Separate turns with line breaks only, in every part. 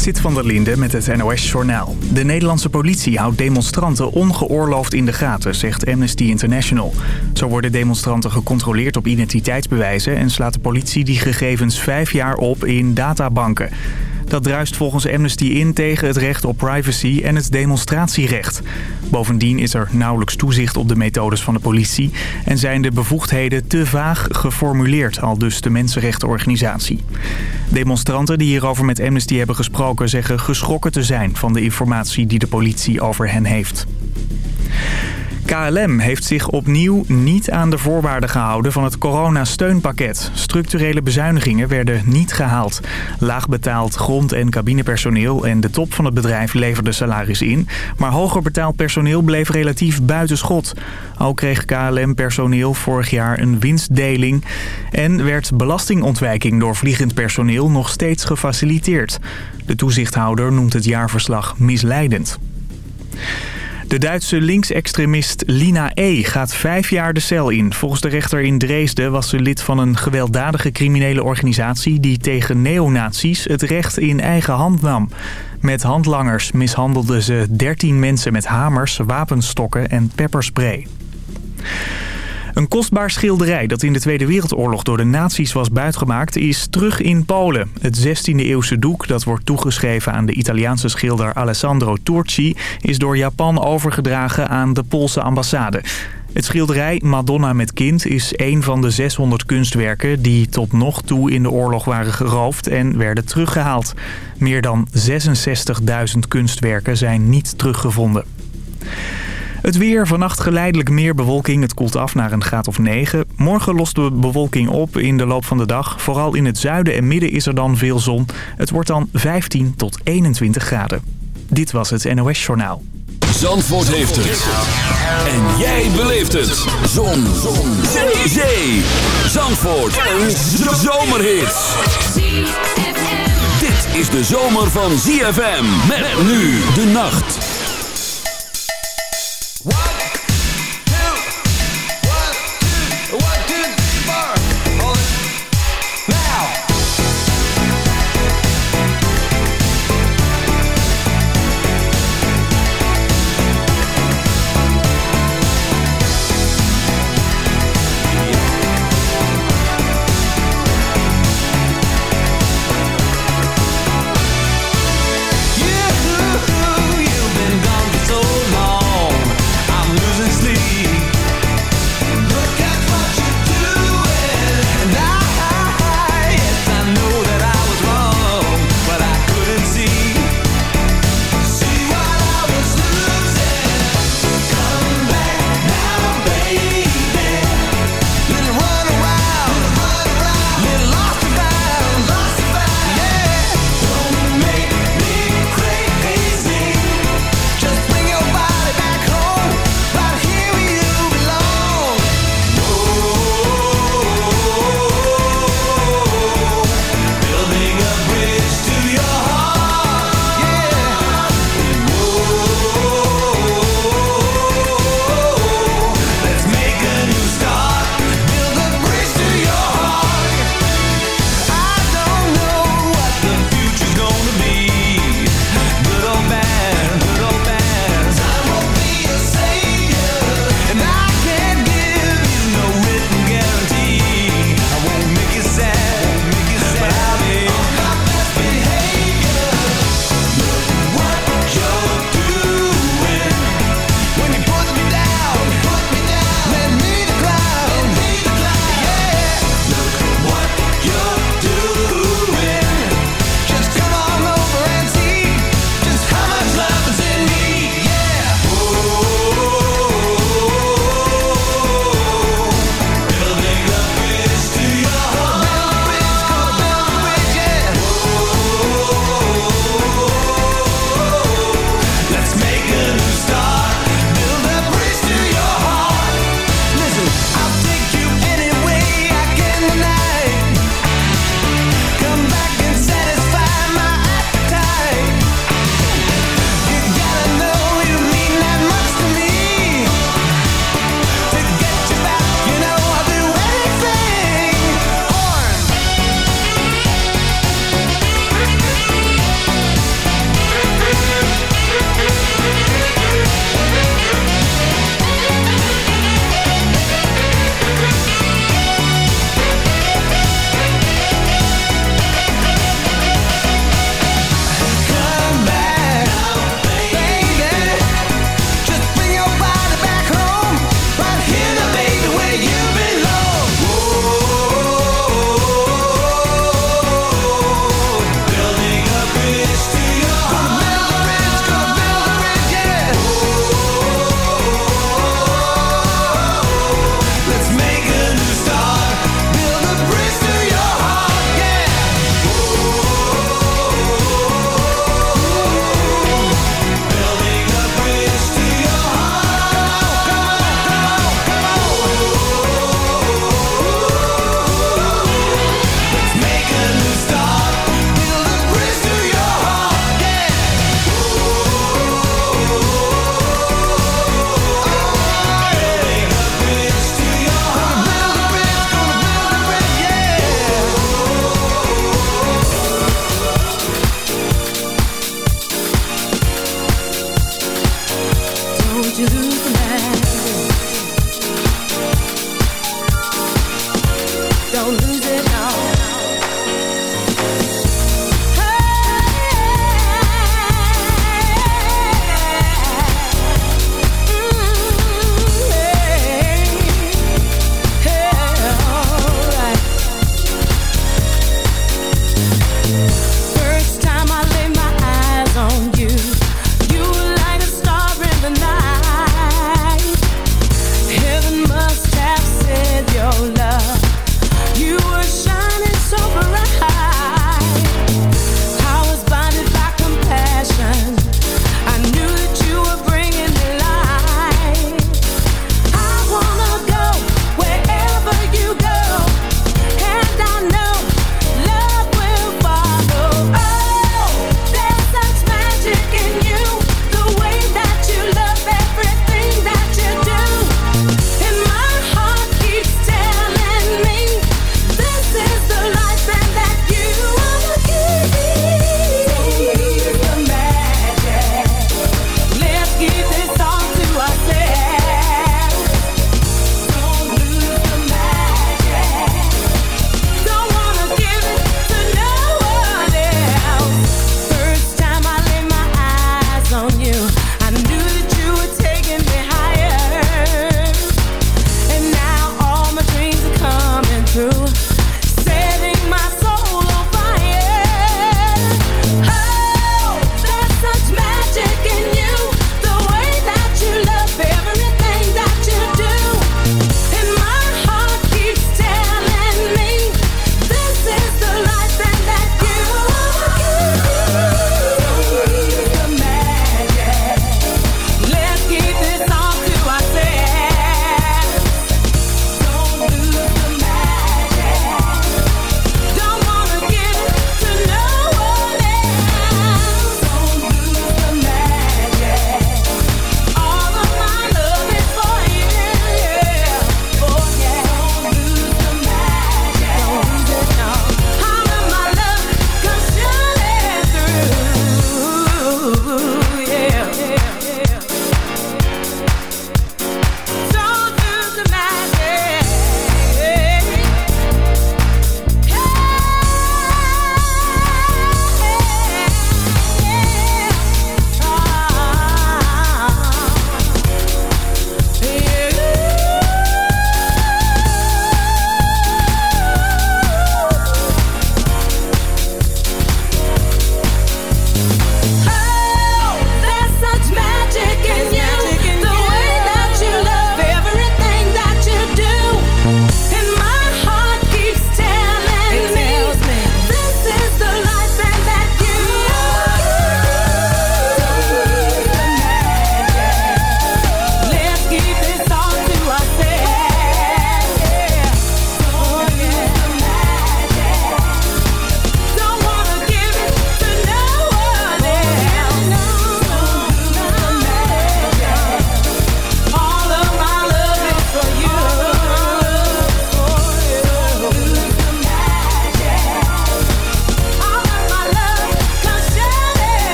Sit van der Linde met het NOS-journaal. De Nederlandse politie houdt demonstranten ongeoorloofd in de gaten, zegt Amnesty International. Zo worden demonstranten gecontroleerd op identiteitsbewijzen... en slaat de politie die gegevens vijf jaar op in databanken. Dat druist volgens Amnesty in tegen het recht op privacy en het demonstratierecht. Bovendien is er nauwelijks toezicht op de methodes van de politie... en zijn de bevoegdheden te vaag geformuleerd, al dus de mensenrechtenorganisatie. Demonstranten die hierover met Amnesty hebben gesproken... zeggen geschrokken te zijn van de informatie die de politie over hen heeft. KLM heeft zich opnieuw niet aan de voorwaarden gehouden van het coronasteunpakket. Structurele bezuinigingen werden niet gehaald. Laagbetaald grond- en cabinepersoneel en de top van het bedrijf leverden salaris in. Maar hoger betaald personeel bleef relatief buitenschot. Ook kreeg KLM-personeel vorig jaar een winstdeling. En werd belastingontwijking door vliegend personeel nog steeds gefaciliteerd. De toezichthouder noemt het jaarverslag misleidend. De Duitse linksextremist Lina E. gaat vijf jaar de cel in. Volgens de rechter in Dresden was ze lid van een gewelddadige criminele organisatie... die tegen neonazies het recht in eigen hand nam. Met handlangers mishandelde ze 13 mensen met hamers, wapenstokken en pepperspray. Een kostbaar schilderij dat in de Tweede Wereldoorlog door de nazi's was buitgemaakt is terug in Polen. Het 16e eeuwse doek dat wordt toegeschreven aan de Italiaanse schilder Alessandro Turci is door Japan overgedragen aan de Poolse ambassade. Het schilderij Madonna met kind is een van de 600 kunstwerken die tot nog toe in de oorlog waren geroofd en werden teruggehaald. Meer dan 66.000 kunstwerken zijn niet teruggevonden. Het weer, vannacht geleidelijk meer bewolking. Het koelt af naar een graad of 9. Morgen lost de bewolking op in de loop van de dag. Vooral in het zuiden en midden is er dan veel zon. Het wordt dan 15 tot 21 graden. Dit was het NOS Journaal.
Zandvoort heeft het. En jij beleeft het. Zon. zon. Zee. Zee. Zandvoort. Een zomerhit. Dit is de zomer van ZFM. Met nu de nacht.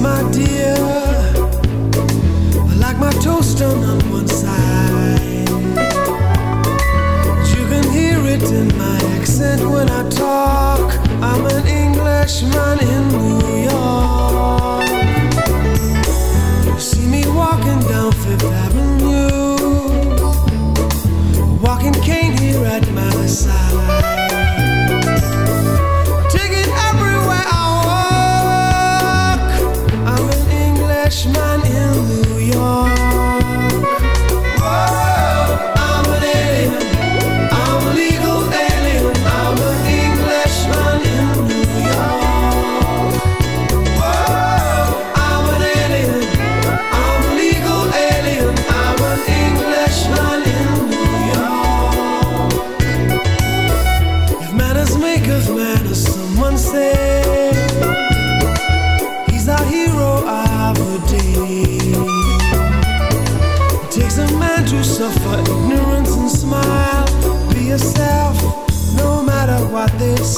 my dear. I like my toast done on one side. You can hear it in my accent when I talk. I'm an Englishman in New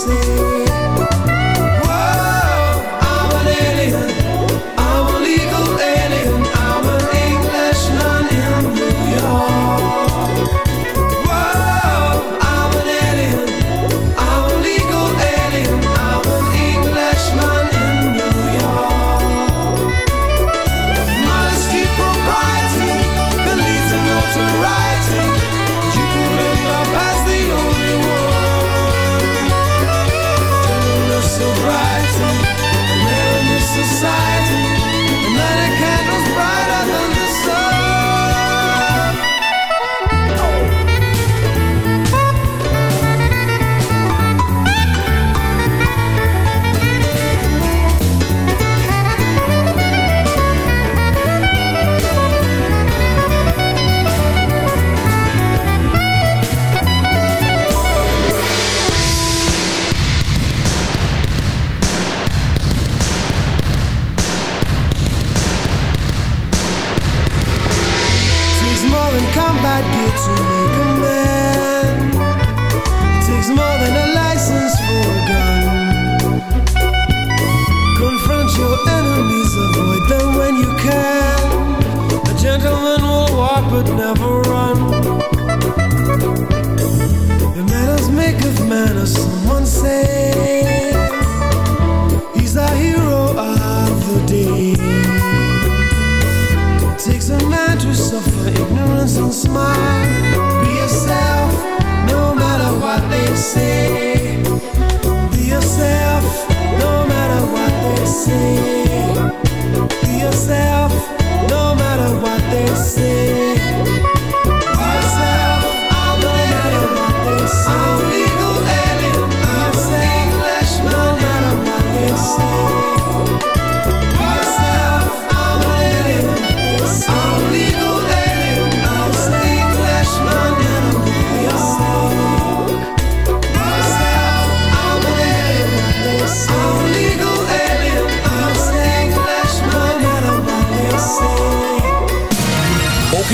say.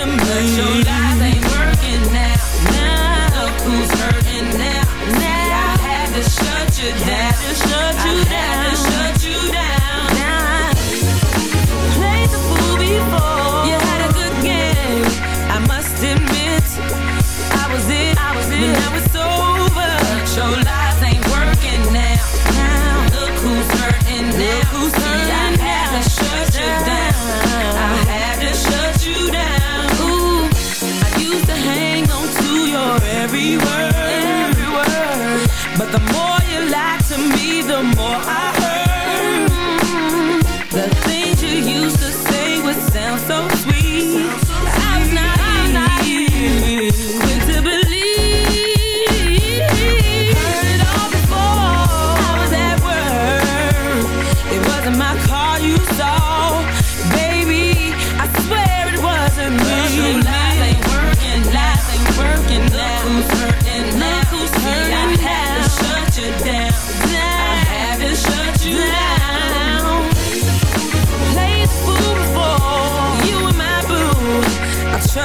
to me. But your lies ain't working now. Now look who's hurting now. Now I had to shut you down. I had to shut you down.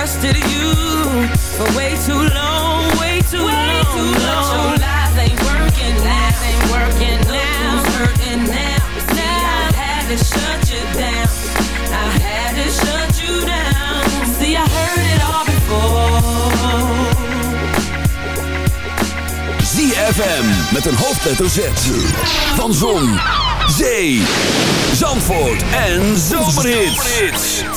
trusted you for way too long, way too way long. Too long. But your lies ain't working now. Lies ain't working now. Who's hurting now? See, now. I had to shut you down. I had to shut you down. See, I heard it all before.
ZFM met een hoofdletter Z van Zon, Zee, Zandvoort en Zomerhits.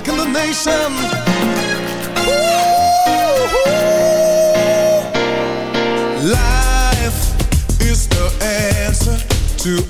rocking the nation. Life is the answer to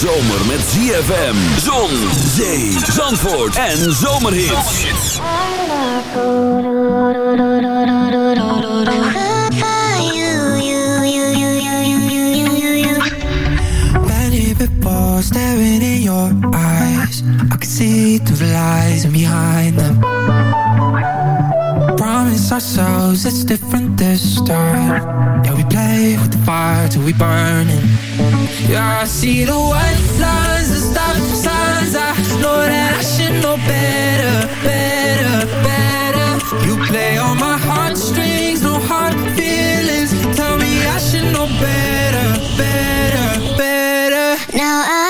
Zomer met ZFM, zon, zee, zandvoort en zomerhits.
Staring in your eyes. I can see the lies behind them. Promise ourselves it's different this time. Yeah, we play with the fire till we burning. Yeah, I see the white lines, the stop signs. I know that I should know better, better, better. You play on my heartstrings, no hard feelings. Tell me I should know better, better, better.
Now